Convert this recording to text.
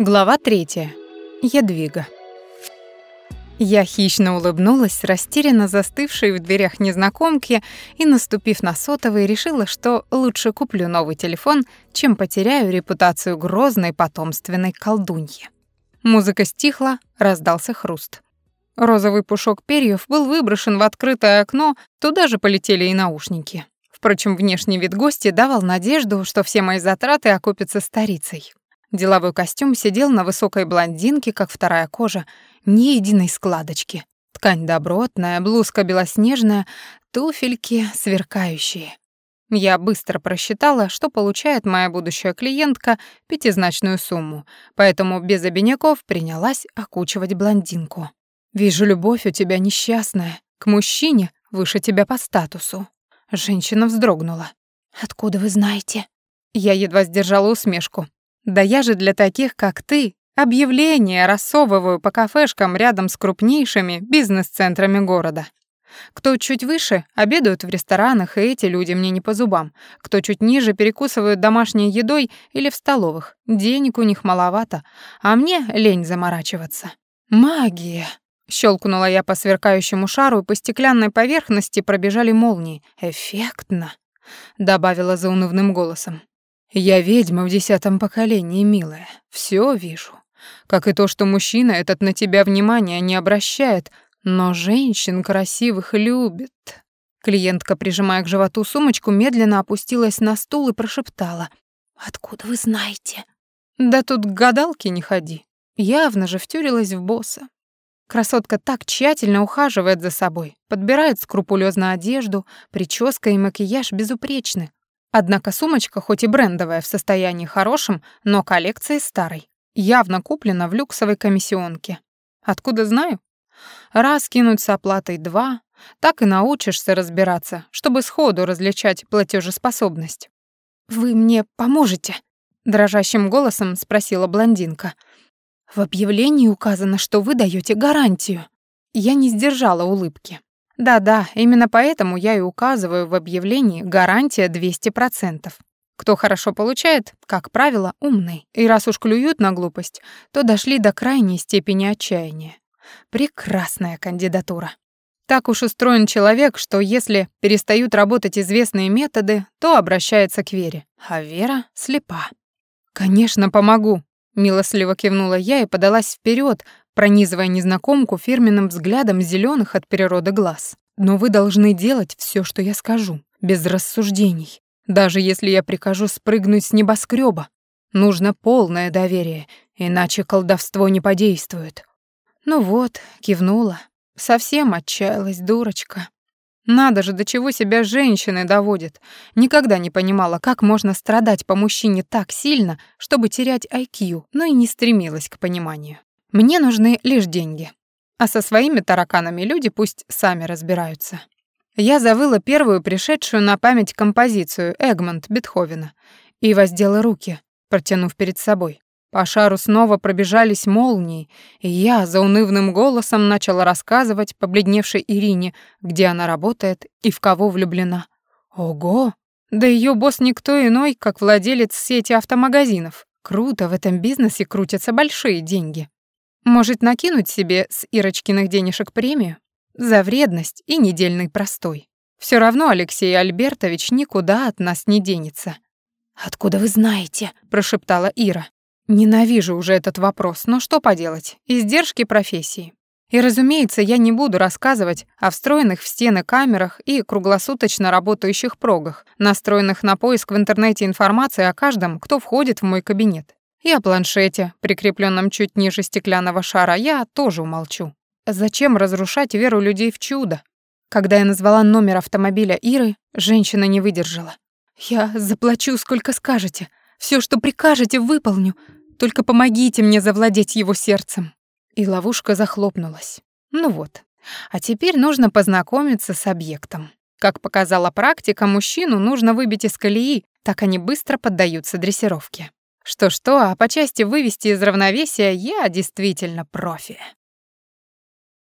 Глава третья. Ядвига. Я хищно улыбнулась, растерянно застывшей в дверях незнакомки, и, наступив на сотовый, решила, что лучше куплю новый телефон, чем потеряю репутацию грозной потомственной колдуньи. Музыка стихла, раздался хруст. Розовый пушок перьев был выброшен в открытое окно, туда же полетели и наушники. Впрочем, внешний вид гостя давал надежду, что все мои затраты окупятся старицей. Деловой костюм сидел на высокой блондинке, как вторая кожа, ни единой складочки. Ткань добротная, блузка белоснежная, туфельки сверкающие. Я быстро просчитала, что получает моя будущая клиентка пятизначную сумму, поэтому без обиняков принялась окучивать блондинку. «Вижу, любовь у тебя несчастная, к мужчине выше тебя по статусу». Женщина вздрогнула. «Откуда вы знаете?» Я едва сдержала усмешку. Да я же для таких, как ты, объявления рассовываю по кафешкам рядом с крупнейшими бизнес-центрами города. Кто чуть выше, обедают в ресторанах, и эти люди мне не по зубам. Кто чуть ниже, перекусывают домашней едой или в столовых. Денег у них маловато, а мне лень заморачиваться. Магия. Щелкнула я по сверкающему шару, и по стеклянной поверхности пробежали молнии. Эффектно, добавила заунывным голосом. Я ведьма в десятом поколении, милая. Все вижу. Как и то, что мужчина этот на тебя внимания не обращает, но женщин красивых любит. Клиентка, прижимая к животу сумочку, медленно опустилась на стул и прошептала. «Откуда вы знаете?» «Да тут к гадалке не ходи. Явно же втюрилась в босса. Красотка так тщательно ухаживает за собой, подбирает скрупулезно одежду, прическа и макияж безупречны, Однако сумочка, хоть и брендовая, в состоянии хорошем, но коллекции старой. Явно куплена в люксовой комиссионке. Откуда знаю? Раз кинуть с оплатой два, так и научишься разбираться, чтобы сходу различать платежеспособность. «Вы мне поможете?» — дрожащим голосом спросила блондинка. «В объявлении указано, что вы даете гарантию». Я не сдержала улыбки. Да-да, именно поэтому я и указываю в объявлении гарантия 200%. Кто хорошо получает, как правило, умный. И раз уж клюют на глупость, то дошли до крайней степени отчаяния. Прекрасная кандидатура. Так уж устроен человек, что если перестают работать известные методы, то обращается к вере, а вера слепа. «Конечно, помогу», — милостливо кивнула я и подалась вперед, пронизывая незнакомку фирменным взглядом зеленых от природы глаз. «Но вы должны делать все, что я скажу, без рассуждений. Даже если я прикажу спрыгнуть с небоскреба, нужно полное доверие, иначе колдовство не подействует». Ну вот, кивнула. Совсем отчаялась дурочка. Надо же, до чего себя женщины доводит. Никогда не понимала, как можно страдать по мужчине так сильно, чтобы терять IQ, но и не стремилась к пониманию. Мне нужны лишь деньги. А со своими тараканами люди пусть сами разбираются. Я завыла первую пришедшую на память композицию Эгмонт Бетховена и воздела руки, протянув перед собой. По шару снова пробежались молнии, и я за унывным голосом начала рассказывать побледневшей Ирине, где она работает и в кого влюблена. Ого! Да ее босс никто иной, как владелец сети автомагазинов. Круто, в этом бизнесе крутятся большие деньги. Может, накинуть себе с Ирочкиных денежек премию? За вредность и недельный простой. Все равно Алексей Альбертович никуда от нас не денется. «Откуда вы знаете?» — прошептала Ира. Ненавижу уже этот вопрос, но что поделать, издержки профессии. И, разумеется, я не буду рассказывать о встроенных в стены камерах и круглосуточно работающих прогах, настроенных на поиск в интернете информации о каждом, кто входит в мой кабинет. И о планшете, прикрепленном чуть ниже стеклянного шара, я тоже умолчу. Зачем разрушать веру людей в чудо? Когда я назвала номер автомобиля Иры, женщина не выдержала. «Я заплачу, сколько скажете. Все, что прикажете, выполню. Только помогите мне завладеть его сердцем». И ловушка захлопнулась. Ну вот. А теперь нужно познакомиться с объектом. Как показала практика, мужчину нужно выбить из колеи, так они быстро поддаются дрессировке. Что-что, а по части вывести из равновесия я действительно профи.